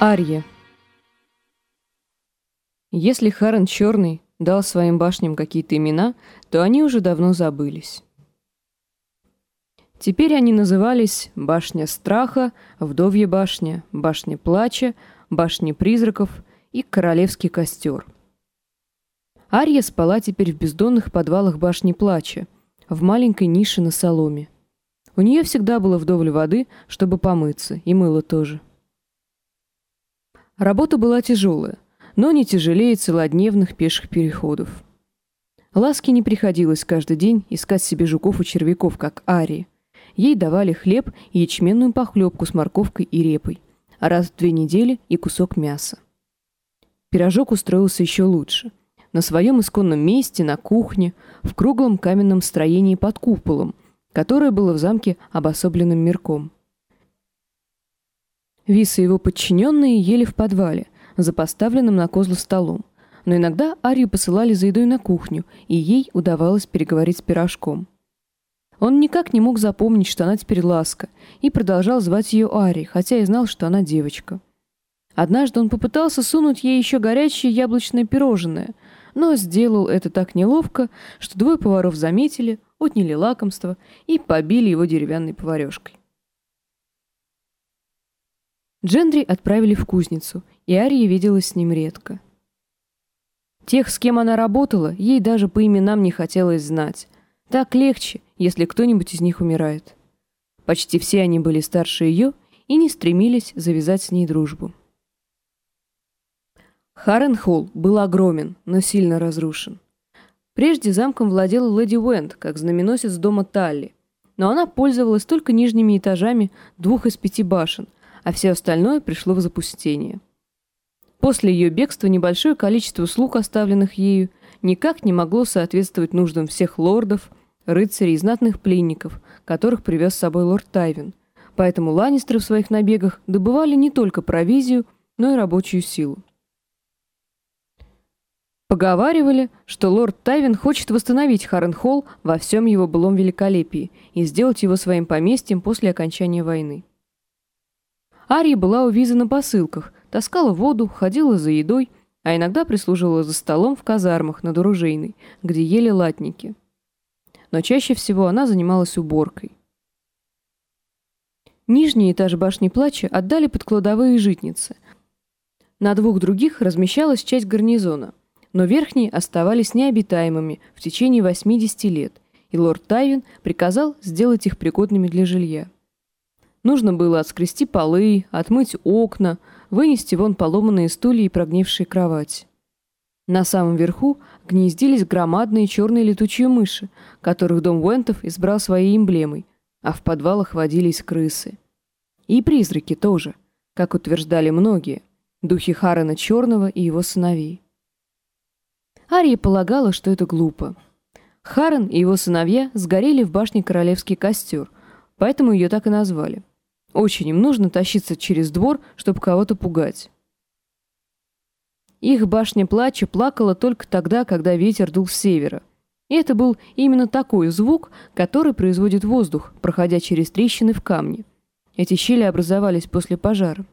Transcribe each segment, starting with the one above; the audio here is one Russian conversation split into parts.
Арья. Если Харен Черный дал своим башням какие-то имена, то они уже давно забылись. Теперь они назывались Башня Страха, Вдовья башня, Башня Плача, Башня Призраков и Королевский костер. Ария спала теперь в бездонных подвалах Башни Плача, в маленькой нише на соломе. У нее всегда было вдоволь воды, чтобы помыться, и мыло тоже. Работа была тяжелая, но не тяжелее целодневных пеших переходов. Ласке не приходилось каждый день искать себе жуков и червяков, как Арии. Ей давали хлеб и ячменную похлебку с морковкой и репой, а раз в две недели и кусок мяса. Пирожок устроился еще лучше. На своем исконном месте, на кухне, в круглом каменном строении под куполом, которое было в замке обособленным мирком. Вис и его подчиненные ели в подвале, за поставленным на козлы столом. Но иногда Арию посылали за едой на кухню, и ей удавалось переговорить с пирожком. Он никак не мог запомнить, что она теперь Ласка, и продолжал звать ее Ари, хотя и знал, что она девочка. Однажды он попытался сунуть ей еще горячее яблочное пирожное, но сделал это так неловко, что двое поваров заметили, отняли лакомство и побили его деревянной поварешкой. Джендри отправили в кузницу, и Ария виделась с ним редко. Тех, с кем она работала, ей даже по именам не хотелось знать. Так легче, если кто-нибудь из них умирает. Почти все они были старше ее и не стремились завязать с ней дружбу. Харренхолл был огромен, но сильно разрушен. Прежде замком владела леди Уэнд, как знаменосец дома Талли, но она пользовалась только нижними этажами двух из пяти башен, а все остальное пришло в запустение. После ее бегства небольшое количество слуг, оставленных ею, никак не могло соответствовать нуждам всех лордов, рыцарей и знатных пленников, которых привез с собой лорд Тайвин. Поэтому Ланнистеры в своих набегах добывали не только провизию, но и рабочую силу. Поговаривали, что лорд Тайвин хочет восстановить Харренхолл во всем его былом великолепии и сделать его своим поместьем после окончания войны. Ария была у Визы на посылках, таскала воду, ходила за едой, а иногда прислуживала за столом в казармах над оружейной, где ели латники. Но чаще всего она занималась уборкой. Нижний этаж башни Плача отдали под кладовые житницы. На двух других размещалась часть гарнизона, но верхние оставались необитаемыми в течение 80 лет, и лорд Тайвин приказал сделать их пригодными для жилья. Нужно было отскрести полы, отмыть окна, вынести вон поломанные стулья и прогнившие кровать. На самом верху гнездились громадные черные летучие мыши, которых дом Уэнтов избрал своей эмблемой, а в подвалах водились крысы. И призраки тоже, как утверждали многие, духи Харрена Черного и его сыновей. Ария полагала, что это глупо. Харрен и его сыновья сгорели в башне Королевский костер, поэтому ее так и назвали – очень им нужно тащиться через двор, чтобы кого-то пугать. Их башня плача плакала только тогда, когда ветер дул с севера. И это был именно такой звук, который производит воздух, проходя через трещины в камне. Эти щели образовались после пожара.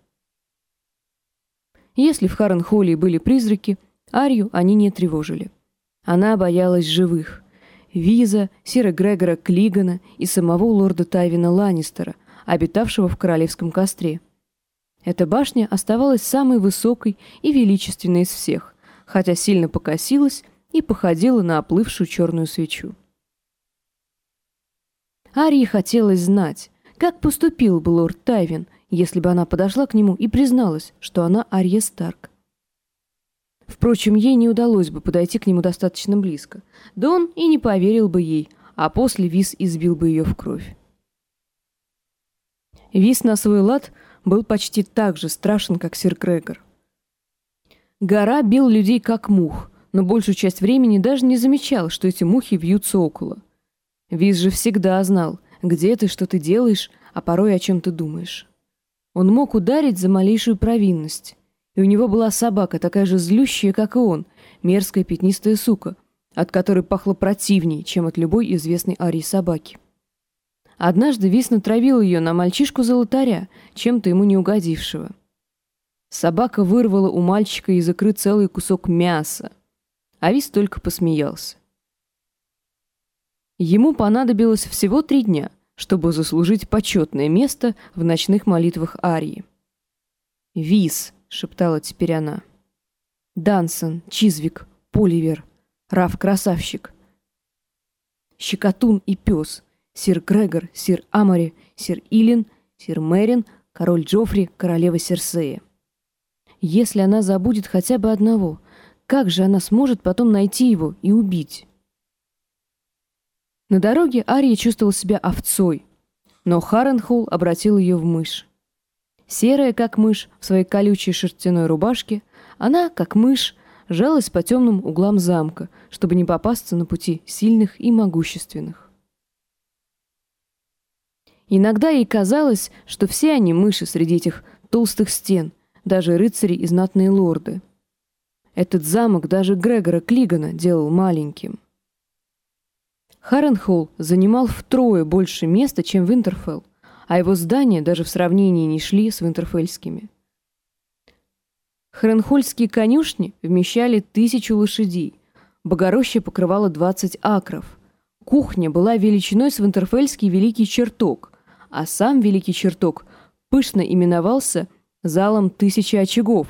Если в Харренхолле были призраки, Арию они не тревожили. Она боялась живых. Виза, Сира Грегора Клигана и самого лорда Тайвина Ланнистера, обитавшего в королевском костре. Эта башня оставалась самой высокой и величественной из всех, хотя сильно покосилась и походила на оплывшую черную свечу. Арии хотелось знать, как поступил бы лорд Тайвин, если бы она подошла к нему и призналась, что она Арья Старк. Впрочем, ей не удалось бы подойти к нему достаточно близко, да он и не поверил бы ей, а после Вис избил бы ее в кровь. Вис на свой лад был почти так же страшен, как сир Крегор. Гора бил людей как мух, но большую часть времени даже не замечал, что эти мухи вьются около. Вис же всегда знал, где ты, что ты делаешь, а порой о чем ты думаешь. Он мог ударить за малейшую провинность. И у него была собака, такая же злющая, как и он, мерзкая пятнистая сука, от которой пахло противнее, чем от любой известной арии собаки. Однажды Вис натравил ее на мальчишку-золотаря, чем-то ему не угодившего. Собака вырвала у мальчика из икры целый кусок мяса. А Вис только посмеялся. Ему понадобилось всего три дня, чтобы заслужить почетное место в ночных молитвах Арии. «Вис», — шептала теперь она. «Дансон, Чизвик, Поливер, Раф Красавчик, Щекотун и Пес, Сир Грегор, Сир Амори, Сир Илин, Сир Мерин, Король Джоффри, Королева Серсея. Если она забудет хотя бы одного, как же она сможет потом найти его и убить?» На дороге Ария чувствовал себя овцой, но Харренхолл обратил ее в мышь. Серая, как мышь, в своей колючей шерстяной рубашке, она, как мышь, жалась по темным углам замка, чтобы не попасться на пути сильных и могущественных. Иногда ей казалось, что все они мыши среди этих толстых стен, даже рыцари и знатные лорды. Этот замок даже Грегора Клигана делал маленьким. Харренхолл занимал втрое больше места, чем Винтерфелл, а его здания даже в сравнении не шли с винтерфельскими. Харенхольские конюшни вмещали тысячу лошадей, Богороща покрывала 20 акров, кухня была величиной с винтерфельский Великий Чертог, а сам Великий Чертог пышно именовался залом тысячи очагов,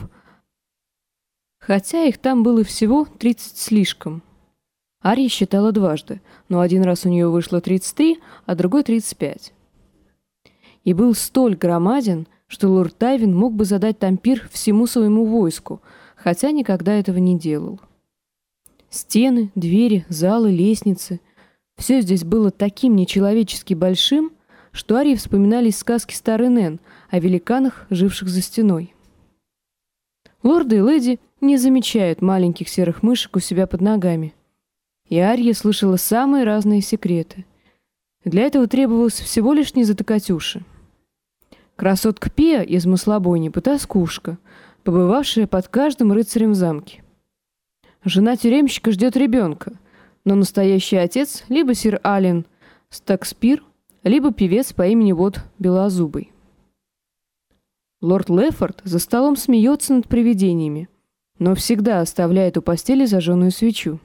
хотя их там было всего 30 слишком. Ария считала дважды, но один раз у нее вышло 33, а другой 35. И был столь громаден, что лорд Тайвин мог бы задать там пир всему своему войску, хотя никогда этого не делал. Стены, двери, залы, лестницы — все здесь было таким нечеловечески большим, что Арии вспоминались сказки старой Нэн о великанах, живших за стеной. Лорды и леди не замечают маленьких серых мышек у себя под ногами — и Арья слышала самые разные секреты. Для этого требовалось всего лишь не затыкать уши. Красотка Пия из маслобойни потаскушка, побывавшая под каждым рыцарем в замке. Жена тюремщика ждет ребенка, но настоящий отец либо сир Ален Стакспир, либо певец по имени вот Белозубый. Лорд Лефорд за столом смеется над привидениями, но всегда оставляет у постели зажженную свечу.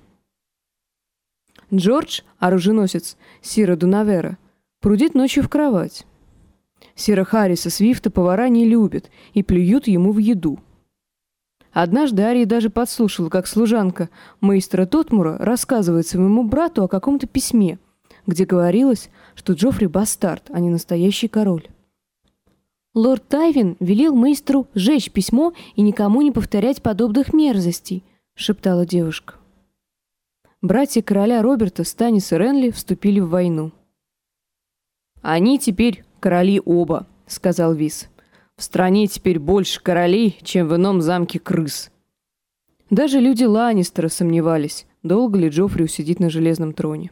Джордж, оруженосец Сира Дунавера, прудит ночью в кровать. Сира Харриса Свифта повара не любят и плюют ему в еду. Однажды Ария даже подслушала, как служанка мейстера Тотмура рассказывает своему брату о каком-то письме, где говорилось, что Джоффри бастард, а не настоящий король. Лорд Тайвин велел мейстеру сжечь письмо и никому не повторять подобных мерзостей, шептала девушка братья короля Роберта Станис и Ренли вступили в войну. «Они теперь короли оба», — сказал Вис. «В стране теперь больше королей, чем в ином замке крыс». Даже люди Ланнистера сомневались, долго ли Джоффри усидит на железном троне.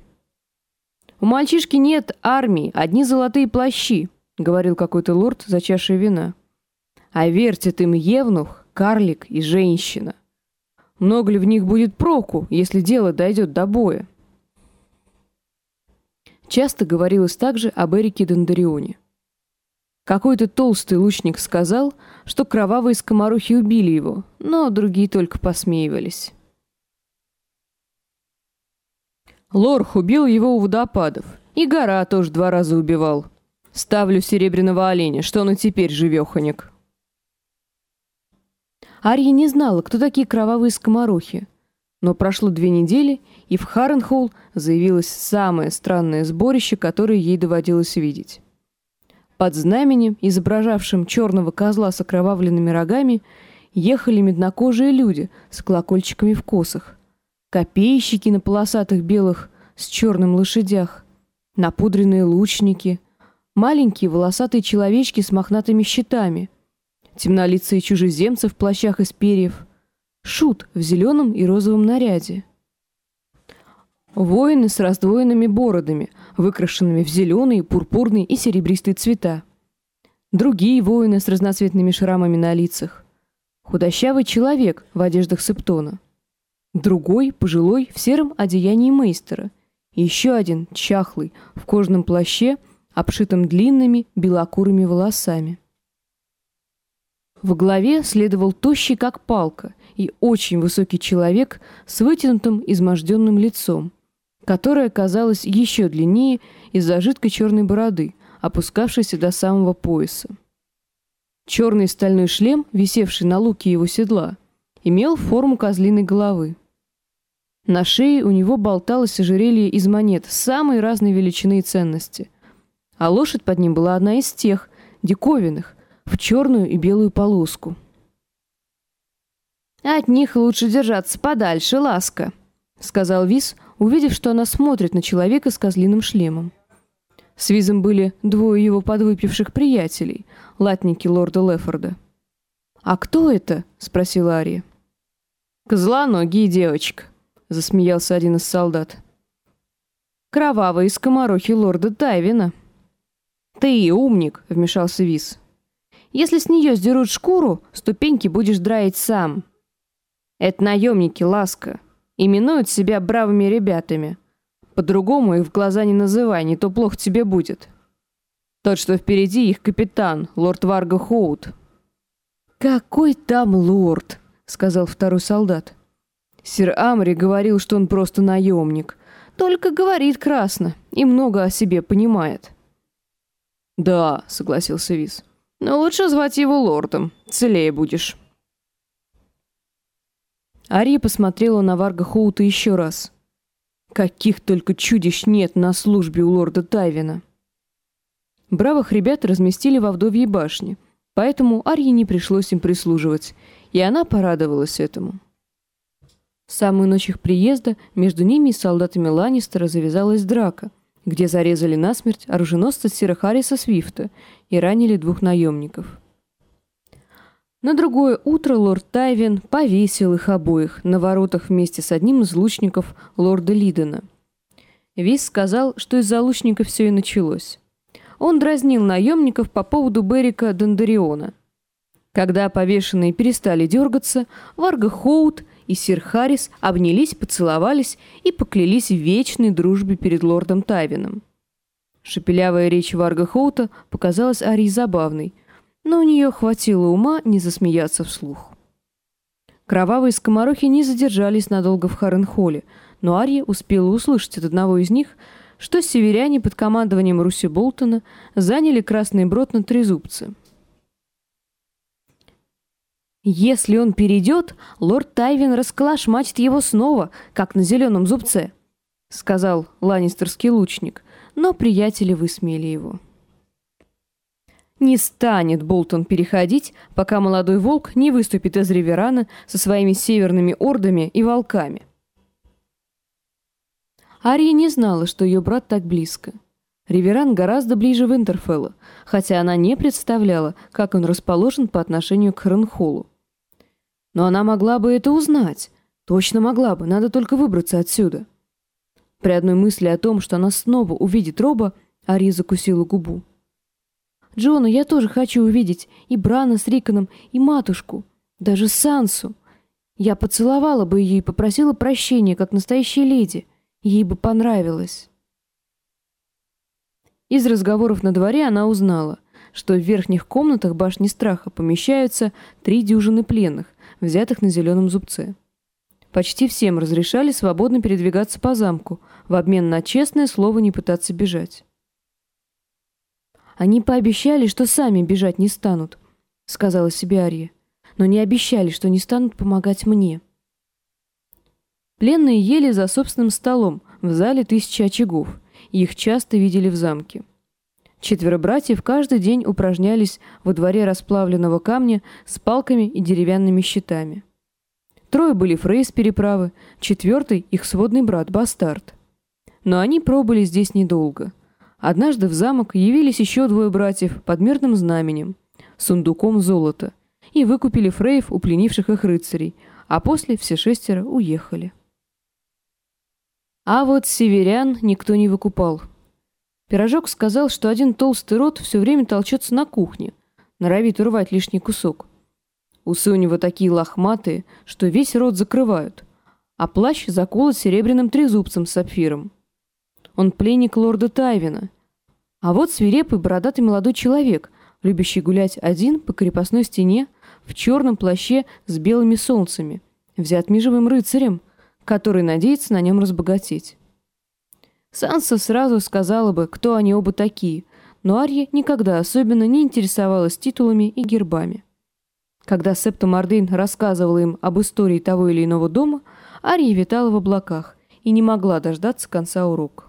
«У мальчишки нет армии, одни золотые плащи», — говорил какой-то лорд за чашей вина. «А вертит им евнух, карлик и женщина». Много ли в них будет проку, если дело дойдет до боя? Часто говорилось также об Эрике Дондарионе. Какой-то толстый лучник сказал, что кровавые скоморохи убили его, но другие только посмеивались. Лорх убил его у водопадов, и гора тоже два раза убивал. Ставлю серебряного оленя, что он и теперь живеханик. Ария не знала, кто такие кровавые скоморохи. Но прошло две недели, и в Харренхолл заявилось самое странное сборище, которое ей доводилось видеть. Под знаменем, изображавшим черного козла с окровавленными рогами, ехали меднокожие люди с колокольчиками в косах, копейщики на полосатых белых с черным лошадях, напудренные лучники, маленькие волосатые человечки с мохнатыми щитами, темнолицые чужеземцы в плащах из перьев, шут в зеленом и розовом наряде. Воины с раздвоенными бородами, выкрашенными в зеленые, пурпурные и серебристые цвета. Другие воины с разноцветными шрамами на лицах. Худощавый человек в одеждах септона. Другой, пожилой, в сером одеянии мейстера. еще один, чахлый, в кожаном плаще, обшитом длинными белокурыми волосами. В главе следовал тощий, как палка, и очень высокий человек с вытянутым, изможденным лицом, которое казалось еще длиннее из-за жидкой черной бороды, опускавшейся до самого пояса. Черный стальной шлем, висевший на луке его седла, имел форму козлиной головы. На шее у него болталось ожерелье из монет самой разной величины и ценности. А лошадь под ним была одна из тех, диковинных, в черную и белую полоску. «От них лучше держаться подальше, ласка», — сказал Виз, увидев, что она смотрит на человека с козлиным шлемом. С Визом были двое его подвыпивших приятелей, латники лорда Лефорда. «А кто это?» — спросила Ария. «Козлоногие девочка», — засмеялся один из солдат. «Кровавые скоморохи лорда Тайвина». «Ты умник», — вмешался Виз. «Если с нее сдерут шкуру, ступеньки будешь драить сам». «Это наемники, ласка. Именуют себя бравыми ребятами. По-другому их в глаза не называй, не то плохо тебе будет. Тот, что впереди, их капитан, лорд Варга Хоут». «Какой там лорд?» — сказал второй солдат. Сир Амри говорил, что он просто наемник. Только говорит красно и много о себе понимает. «Да», — согласился Виз. «Но лучше звать его лордом. Целее будешь». Ария посмотрела на Варга Хоута еще раз. Каких только чудищ нет на службе у лорда Тайвина. Бравых ребят разместили во вдовьей башне, поэтому Арье не пришлось им прислуживать, и она порадовалась этому. В самую ночь их приезда между ними и солдатами Ланнистера завязалась драка, где зарезали насмерть оруженосца Сира Харриса Свифта и ранили двух наемников. На другое утро лорд Тайвин повесил их обоих на воротах вместе с одним из лучников лорда Лидена. Вис сказал, что из-за лучников все и началось. Он дразнил наемников по поводу Берика Дондариона. Когда повешенные перестали дергаться, Варга Хоут и сир Харрис обнялись, поцеловались и поклялись в вечной дружбе перед лордом Тайвином. Шепелявая речь Варга Хоута показалась Арии забавной, но у нее хватило ума не засмеяться вслух. Кровавые скоморохи не задержались надолго в Харенхолле, но Ария успела услышать от одного из них, что северяне под командованием Руси Болтона заняли Красный Брод на Трезубце. Если он перейдет, лорд Тайвин расколошматит его снова, как на зеленом зубце, — сказал ланнистерский лучник, но приятели высмеяли его. Не станет Болтон переходить, пока молодой волк не выступит из Риверана со своими северными ордами и волками. Ария не знала, что ее брат так близко. Риверан гораздо ближе Винтерфелла, хотя она не представляла, как он расположен по отношению к Хранхолу. Но она могла бы это узнать. Точно могла бы, надо только выбраться отсюда. При одной мысли о том, что она снова увидит Роба, Ария закусила губу. «Джона, я тоже хочу увидеть и Брана с Риконом, и матушку, даже Сансу. Я поцеловала бы ее и попросила прощения, как настоящая леди. Ей бы понравилось». Из разговоров на дворе она узнала, что в верхних комнатах башни страха помещаются три дюжины пленных, взятых на зеленом зубце. Почти всем разрешали свободно передвигаться по замку, в обмен на честное слово не пытаться бежать. «Они пообещали, что сами бежать не станут», — сказала себе Ария, «но не обещали, что не станут помогать мне». Пленные ели за собственным столом в зале тысячи очагов, их часто видели в замке. Четверо братьев каждый день упражнялись во дворе расплавленного камня с палками и деревянными щитами. Трое были фрей с переправы, четвертый — их сводный брат Бастард. Но они пробыли здесь недолго. Однажды в замок явились еще двое братьев под мирным знаменем, сундуком золота, и выкупили фреев у пленивших их рыцарей, а после все шестеро уехали. А вот северян никто не выкупал — Пирожок сказал, что один толстый рот все время толчется на кухне, норовит урвать лишний кусок. Усы у него такие лохматые, что весь рот закрывают, а плащ заколот серебряным трезубцем с сапфиром. Он пленник лорда Тайвина. А вот свирепый бородатый молодой человек, любящий гулять один по крепостной стене в черном плаще с белыми солнцами, взят межевым рыцарем, который надеется на нем разбогатеть. Санса сразу сказала бы, кто они оба такие, но Арья никогда особенно не интересовалась титулами и гербами. Когда Септа Мордейн рассказывала им об истории того или иного дома, Арья витала в облаках и не могла дождаться конца урока.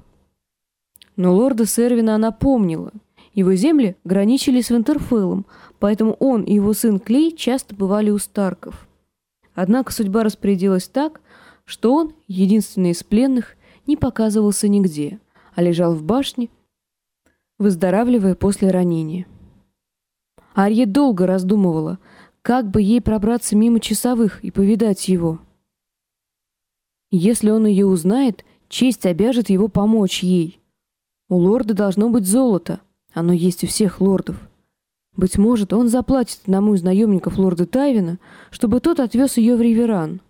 Но лорда Сервина она помнила. Его земли граничили с Винтерфеллом, поэтому он и его сын Клей часто бывали у Старков. Однако судьба распорядилась так, что он, единственный из пленных, не показывался нигде, а лежал в башне, выздоравливая после ранения. Арье долго раздумывала, как бы ей пробраться мимо часовых и повидать его. Если он ее узнает, честь обяжет его помочь ей. У лорда должно быть золото, оно есть у всех лордов. Быть может, он заплатит одному из наемников лорда Тайвина, чтобы тот отвез ее в Риверан.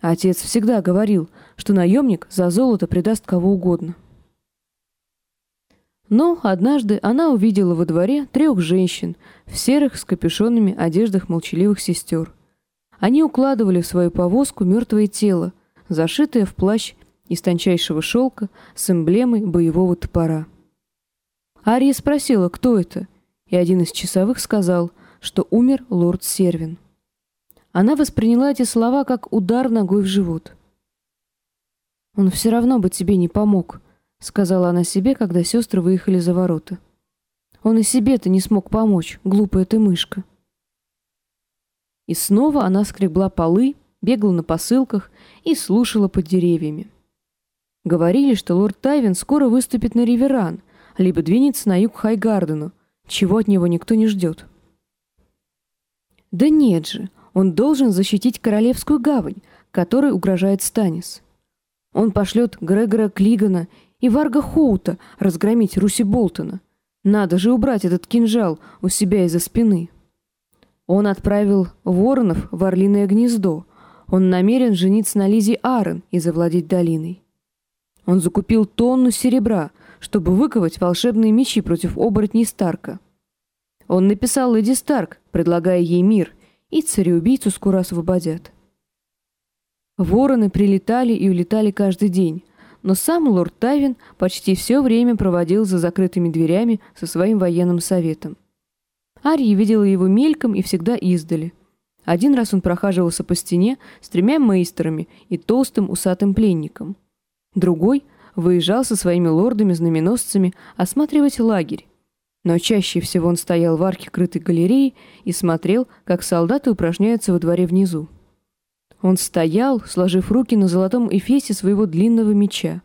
Отец всегда говорил, что наемник за золото предаст кого угодно. Но однажды она увидела во дворе трех женщин в серых с капюшонами одеждах молчаливых сестер. Они укладывали в свою повозку мертвое тело, зашитое в плащ из тончайшего шелка с эмблемой боевого топора. Ария спросила, кто это, и один из часовых сказал, что умер лорд Сервин. Она восприняла эти слова как удар ногой в живот. «Он все равно бы тебе не помог», — сказала она себе, когда сестры выехали за ворота. «Он и себе-то не смог помочь, глупая ты мышка». И снова она скребла полы, бегала на посылках и слушала под деревьями. Говорили, что лорд Тайвин скоро выступит на Риверан, либо двинется на юг Хайгардену, чего от него никто не ждет. Да нет же, он должен защитить Королевскую гавань, которой угрожает Станис. Он пошлет Грегора Клигана и Варга Хоута разгромить Руси Болтона. Надо же убрать этот кинжал у себя из-за спины. Он отправил воронов в Орлиное гнездо. Он намерен жениться на Лизе Арен и завладеть долиной. Он закупил тонну серебра, чтобы выковать волшебные мечи против оборотней Старка. Он написал леди Старк, предлагая ей мир, и цареубийцу скоро освободят. Вороны прилетали и улетали каждый день, но сам лорд Тайвин почти все время проводил за закрытыми дверями со своим военным советом. Ария видела его мельком и всегда издали. Один раз он прохаживался по стене с тремя мейстерами и толстым усатым пленником. Другой выезжал со своими лордами-знаменосцами осматривать лагерь. Но чаще всего он стоял в арке крытой галереи и смотрел, как солдаты упражняются во дворе внизу. Он стоял, сложив руки на золотом эфесе своего длинного меча.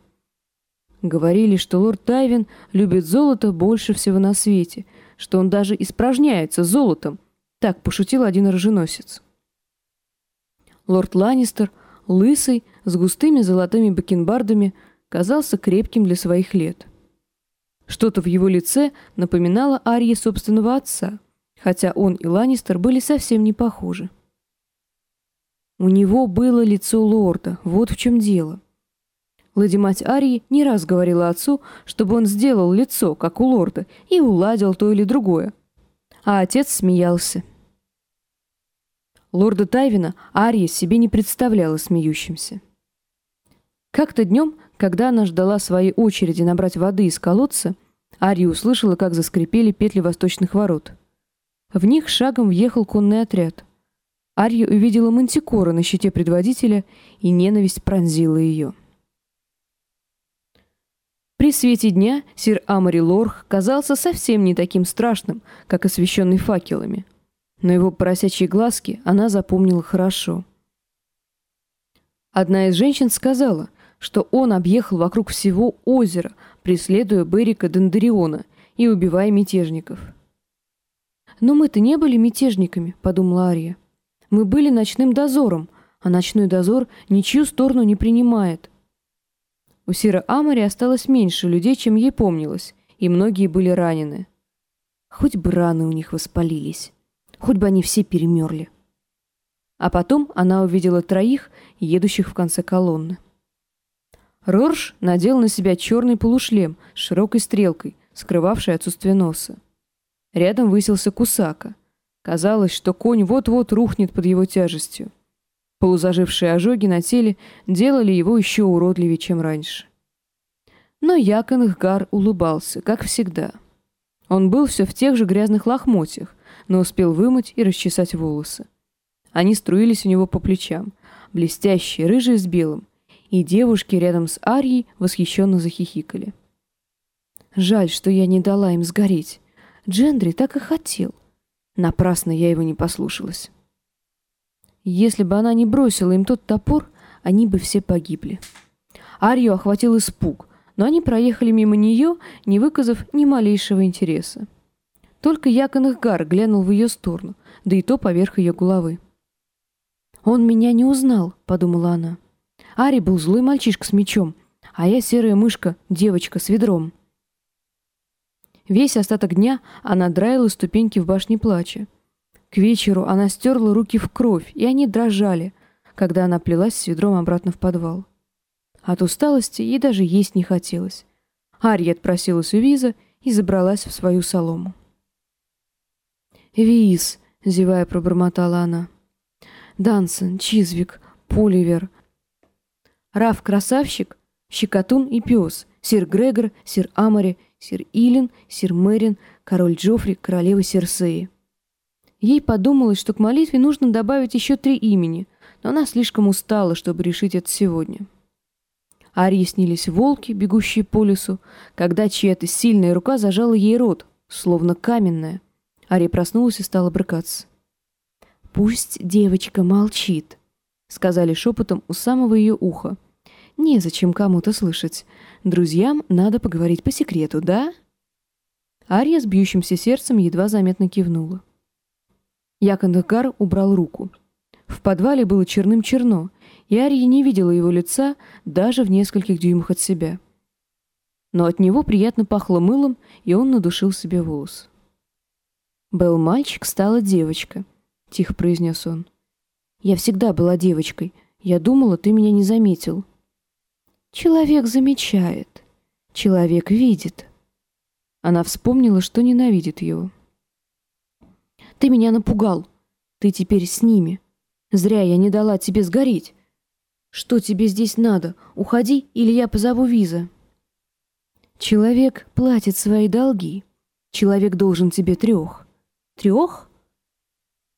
Говорили, что лорд Тайвин любит золото больше всего на свете, что он даже испражняется золотом. Так пошутил один оруженосец. Лорд Ланнистер, лысый, с густыми золотыми бакенбардами, казался крепким для своих лет. Что-то в его лице напоминало Арье собственного отца, хотя он и Ланнистер были совсем не похожи. У него было лицо лорда, вот в чем дело. Леди-мать Арии не раз говорила отцу, чтобы он сделал лицо, как у лорда, и уладил то или другое. А отец смеялся. Лорда Тайвина Ария себе не представляла смеющимся. Как-то днем, когда она ждала своей очереди набрать воды из колодца, Ария услышала, как заскрипели петли восточных ворот. В них шагом въехал конный отряд. Арья увидела мантикора на щите предводителя, и ненависть пронзила ее. При свете дня сир Амари Лорх казался совсем не таким страшным, как освещенный факелами. Но его поросячьи глазки она запомнила хорошо. Одна из женщин сказала, что он объехал вокруг всего озера, преследуя Берика Дендариона и убивая мятежников. «Но мы-то не были мятежниками», — подумала Ария. Мы были ночным дозором, а ночной дозор ничью сторону не принимает. У Сира Амари осталось меньше людей, чем ей помнилось, и многие были ранены. Хоть бы раны у них воспалились, хоть бы они все перемерли. А потом она увидела троих, едущих в конце колонны. Рорш надел на себя черный полушлем с широкой стрелкой, скрывавший отсутствие носа. Рядом высился Кусака. Казалось, что конь вот-вот рухнет под его тяжестью. Полузажившие ожоги на теле делали его еще уродливее, чем раньше. Но Якон Ихгар улыбался, как всегда. Он был все в тех же грязных лохмотьях, но успел вымыть и расчесать волосы. Они струились у него по плечам, блестящие, рыжие с белым, и девушки рядом с Арьей восхищенно захихикали. Жаль, что я не дала им сгореть. Джендри так и хотел. Напрасно я его не послушалась. Если бы она не бросила им тот топор, они бы все погибли. Арию охватил испуг, но они проехали мимо нее, не выказав ни малейшего интереса. Только Якон Ихгар глянул в ее сторону, да и то поверх ее головы. «Он меня не узнал», — подумала она. Ари был злой мальчишка с мечом, а я серая мышка, девочка с ведром. Весь остаток дня она драила ступеньки в башне плача. К вечеру она стерла руки в кровь, и они дрожали, когда она плелась с ведром обратно в подвал. От усталости ей даже есть не хотелось. Арьет просилась у Виза и забралась в свою солому. «Виз», — зевая пробормотала она. «Дансон, Чизвик, Поливер, Раф Красавчик, Щекотун и Пес, Сир Грегор, Сир Амари, Сир Илин, Сир Мэрин, Король Джоффри, Королева Серсеи». Ей подумалось, что к молитве нужно добавить еще три имени, но она слишком устала, чтобы решить это сегодня. Арии снились волки, бегущие по лесу, когда чья-то сильная рука зажала ей рот, словно каменная. Ария проснулась и стала брыкаться. «Пусть девочка молчит», — сказали шепотом у самого ее уха. «Незачем кому-то слышать. Друзьям надо поговорить по секрету, да?» Ария с бьющимся сердцем едва заметно кивнула. Якондагар убрал руку. В подвале было черным-черно, и Ария не видела его лица даже в нескольких дюймах от себя. Но от него приятно пахло мылом, и он надушил себе волос. «Был мальчик, стала девочка», — тихо произнес он. «Я всегда была девочкой. Я думала, ты меня не заметил». «Человек замечает. Человек видит». Она вспомнила, что ненавидит его. Ты меня напугал. Ты теперь с ними. Зря я не дала тебе сгореть. Что тебе здесь надо? Уходи, или я позову виза. Человек платит свои долги. Человек должен тебе трех. Трех?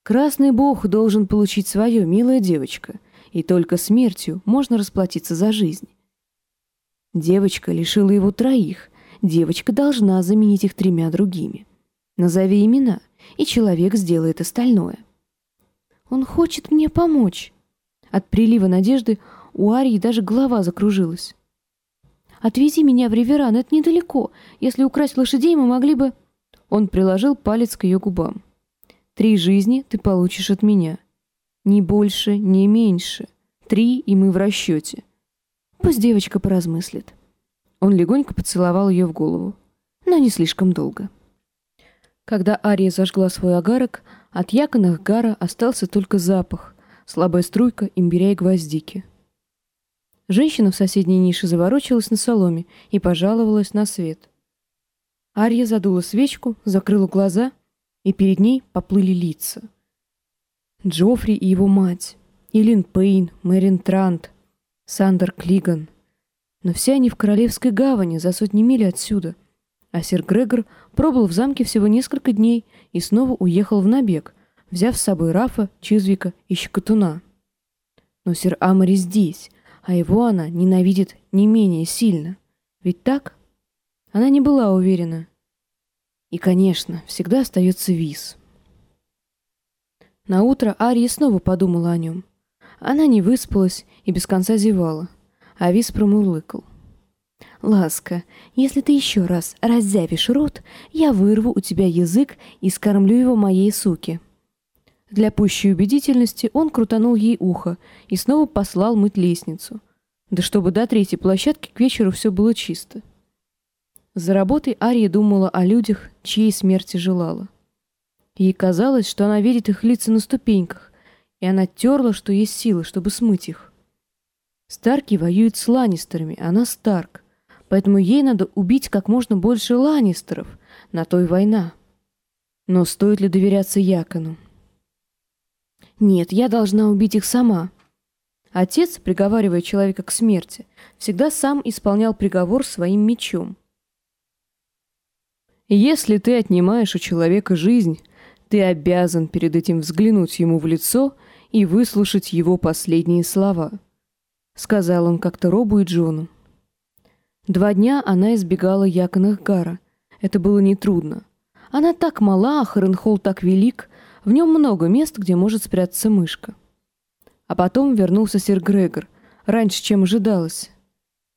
Красный бог должен получить свое, милая девочка, и только смертью можно расплатиться за жизнь. Девочка лишила его троих. Девочка должна заменить их тремя другими. Назови имена — и человек сделает остальное. Он хочет мне помочь. От прилива надежды у Арии даже голова закружилась. «Отвези меня в Риверан, это недалеко. Если украсть лошадей, мы могли бы...» Он приложил палец к ее губам. «Три жизни ты получишь от меня. Ни больше, ни меньше. Три, и мы в расчете. Пусть девочка поразмыслит». Он легонько поцеловал ее в голову, но не слишком долго. Когда Ария зажгла свой агарок, от яконах гара остался только запах, слабая струйка имбиря и гвоздики. Женщина в соседней нише заворочилась на соломе и пожаловалась на свет. Ария задула свечку, закрыла глаза, и перед ней поплыли лица. Джоффри и его мать, Илин Пейн, Мэрин Трант, Сандер Клиган. Но все они в Королевской гавани, за сотни миль отсюда — а сэр Грегор пробыл в замке всего несколько дней и снова уехал в набег, взяв с собой Рафа, Чизвика и Щекотуна. Но сэр Амари здесь, а его она ненавидит не менее сильно. Ведь так? Она не была уверена. И, конечно, всегда остается Виз. На утро Ария снова подумала о нем. Она не выспалась и без конца зевала, а Виз промурлыкал. «Ласка, если ты еще раз раззявишь рот, я вырву у тебя язык и скормлю его моей суке». Для пущей убедительности он крутанул ей ухо и снова послал мыть лестницу. Да чтобы до третьей площадки к вечеру все было чисто. За работой Ария думала о людях, чьей смерти желала. Ей казалось, что она видит их лица на ступеньках, и она терла, что есть силы, чтобы смыть их. Старки воюют с Ланнистерами, она Старк. Поэтому ей надо убить как можно больше Ланнистеров. На то и война. Но стоит ли доверяться Якону? Нет, я должна убить их сама. Отец, приговаривая человека к смерти, всегда сам исполнял приговор своим мечом. Если ты отнимаешь у человека жизнь, ты обязан перед этим взглянуть ему в лицо и выслушать его последние слова, сказал он как-то Робу и Джону. Два дня она избегала Якона Гара. Это было нетрудно. Она так мала, а Харенхолл так велик, в нем много мест, где может спрятаться мышка. А потом вернулся сэр Грегор, раньше, чем ожидалось.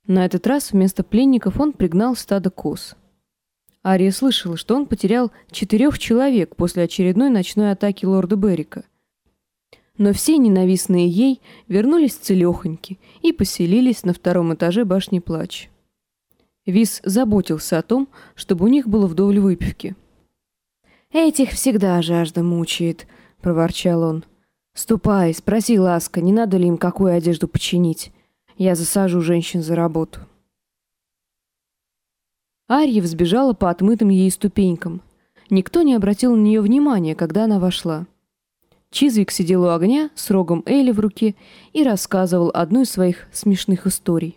На этот раз вместо пленников он пригнал стадо коз. Ария слышала, что он потерял четырех человек после очередной ночной атаки лорда Беррика. Но все ненавистные ей вернулись целехоньки и поселились на втором этаже башни Плач. Вис заботился о том, чтобы у них было вдоволь выпивки. «Этих всегда жажда мучает», — проворчал он. «Ступай, спроси ласка, не надо ли им какую одежду починить. Я засажу женщин за работу». Арья взбежала по отмытым ей ступенькам. Никто не обратил на нее внимания, когда она вошла. Чизвик сидел у огня с рогом Эли в руке и рассказывал одну из своих смешных историй.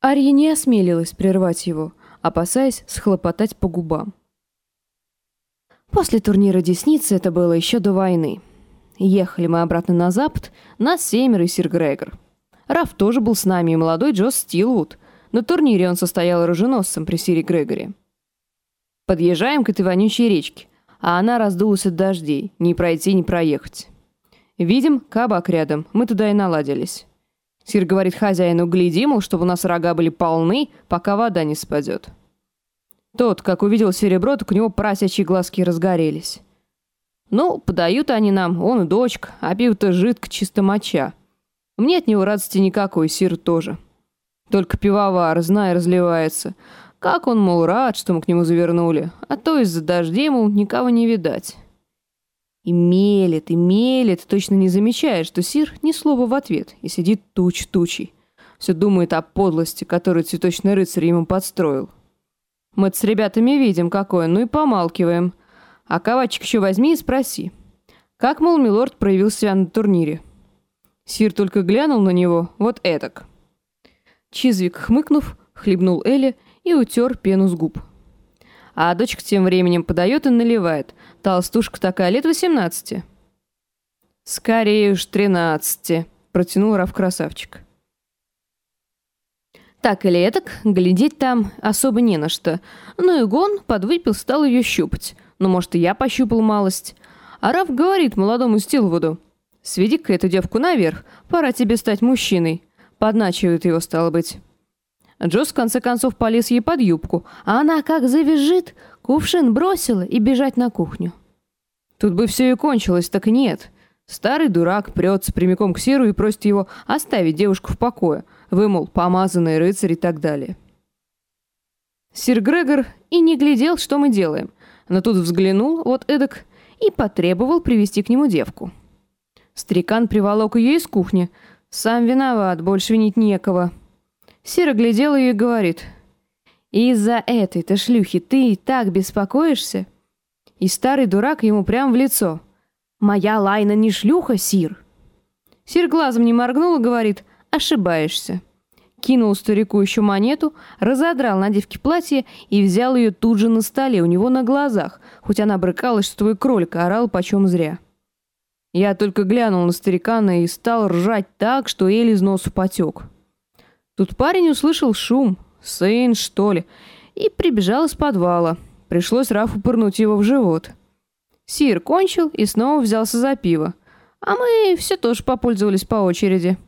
Арья не осмелилась прервать его, опасаясь схлопотать по губам. После турнира Десницы это было еще до войны. Ехали мы обратно на запад, нас семеро и сир Грегор. Раф тоже был с нами, и молодой Джос Стилвуд — на турнире он состоял оруженосцем при Сире Грегори. Подъезжаем к этой вонючей речке, а она раздулась от дождей, не пройти, не проехать. Видим, кабак рядом, мы туда и наладились. Сир говорит хозяину, гляди, мол, чтобы у нас рога были полны, пока вода не спадет. Тот, как увидел серебро, так у него просячьи глазки разгорелись. Ну, подают они нам, он и дочка, а пиво-то жидко, чисто моча. Мне от него радости никакой, сир тоже. Только пивовар, знай, разливается. Как он, мол, рад, что мы к нему завернули. А то из-за дождей, мол, никого не видать. И мелет, и мелет, точно не замечая, что Сир ни слова в ответ и сидит туч тучей. Все думает о подлости, которую цветочный рыцарь ему подстроил. мы с ребятами видим, какое, ну и помалкиваем. А ковачик еще возьми и спроси. Как, мол, милорд проявил себя на турнире? Сир только глянул на него, вот этак. Чизвик, хмыкнув, хлебнул Элли и утер пену с губ. А дочка тем временем подает и наливает. Толстушка такая, лет восемнадцати. «Скорее уж тринадцати», — протянул Раф-красавчик. Так или этак, глядеть там особо не на что. Ну и Гон подвыпил, стал ее щупать. Ну, может, и я пощупал малость. А Раф говорит молодому Стилвуду, «Сведи-ка эту девку наверх, пора тебе стать мужчиной». Подначивает его, стало быть. Джос в конце концов полез ей под юбку, а она как завизжит, кувшин бросила и бежать на кухню. Тут бы все и кончилось, так нет. Старый дурак прется прямиком к Сиру и просит его оставить девушку в покое. Вы, мол, помазанный рыцарь и так далее. Сир Грегор и не глядел, что мы делаем, но тут взглянул вот эдак и потребовал привести к нему девку. Старикан приволок ее из кухни, сам виноват, больше винить некого. Сира глядела ее и говорит. «Из-за этой-то шлюхи ты и так беспокоишься?» И старый дурак ему прямо в лицо. «Моя Лайна не шлюха, Сир!» Сир глазом не моргнул и говорит «Ошибаешься». Кинул старику еще монету, разодрал на девке платье и взял ее тут же на столе у него на глазах, хоть она брыкалась, что твой кролик орал почем зря. Я только глянул на старикана и стал ржать так, что еле из носу потек. Тут парень услышал шум, сын, что ли, и прибежал из подвала. Пришлось Рафу пырнуть его в живот. Сир кончил и снова взялся за пиво. А мы все тоже попользовались по очереди.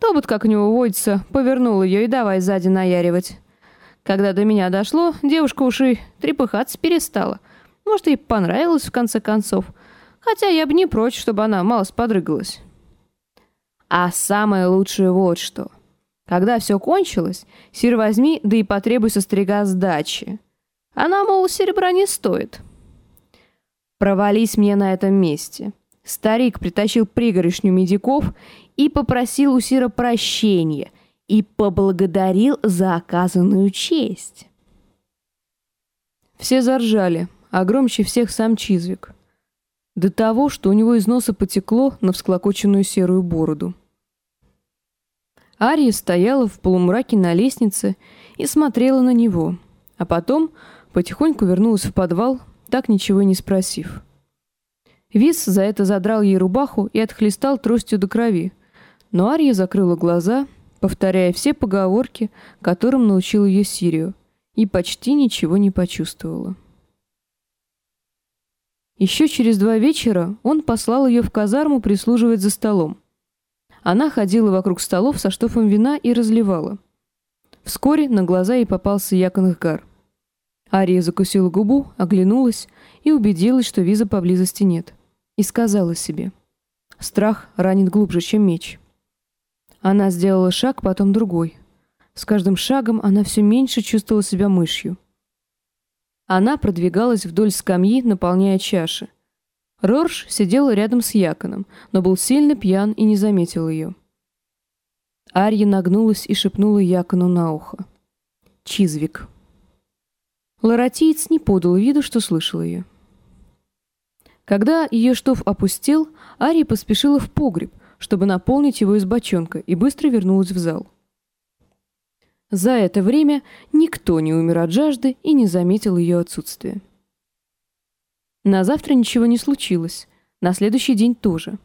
Тобот, как у него водится, повернул ее и давай сзади наяривать. Когда до меня дошло, девушка уши трепыхаться перестала. Может, ей понравилось в конце концов хотя я бы не прочь, чтобы она мало подрыгалась. А самое лучшее вот что. Когда все кончилось, сир возьми, да и потребуй со стрига сдачи. Она, мол, серебра не стоит. Провались мне на этом месте. Старик притащил пригоршню медиков и попросил у сира прощения и поблагодарил за оказанную честь. Все заржали, а громче всех сам Чизвик. До того, что у него из носа потекло на всклокоченную серую бороду. Ария стояла в полумраке на лестнице и смотрела на него, а потом потихоньку вернулась в подвал, так ничего и не спросив. Вис за это задрал ей рубаху и отхлестал тростью до крови, но Ария закрыла глаза, повторяя все поговорки, которым научил ее Сирию, и почти ничего не почувствовала. Еще через два вечера он послал ее в казарму прислуживать за столом. Она ходила вокруг столов со штофом вина и разливала. Вскоре на глаза ей попался Яконгар. Ария закусила губу, оглянулась и убедилась, что виза поблизости нет. И сказала себе. Страх ранит глубже, чем меч. Она сделала шаг, потом другой. С каждым шагом она все меньше чувствовала себя мышью. Она продвигалась вдоль скамьи, наполняя чаши. Рорш сидел рядом с Яконом, но был сильно пьян и не заметил ее. Арья нагнулась и шепнула Якону на ухо. «Чизвик». Ларатиец не подал виду, что слышал ее. Когда ее штоф опустел, Ария поспешила в погреб, чтобы наполнить его из бочонка, и быстро вернулась в зал. За это время никто не умер от жажды и не заметил ее отсутствия. На завтра ничего не случилось, на следующий день тоже.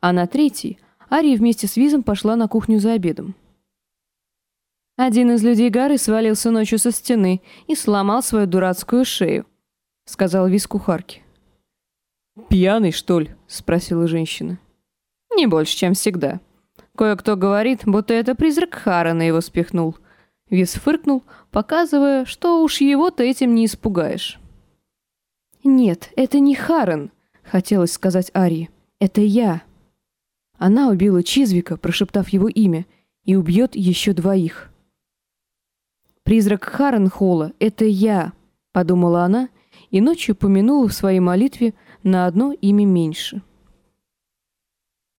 А на третий Ария вместе с Визом пошла на кухню за обедом. «Один из людей горы свалился ночью со стены и сломал свою дурацкую шею», — сказал Виз кухарке. «Пьяный, что ли?» — спросила женщина. «Не больше, чем всегда. Кое-кто говорит, будто это призрак Харана его спихнул, Вис фыркнул, показывая, что уж его-то этим не испугаешь. «Нет, это не Харен», — хотелось сказать Ари. «Это я». Она убила Чизвика, прошептав его имя, и убьет еще двоих. «Призрак Харенхола — это я», — подумала она, и ночью помянула в своей молитве на одно имя меньше —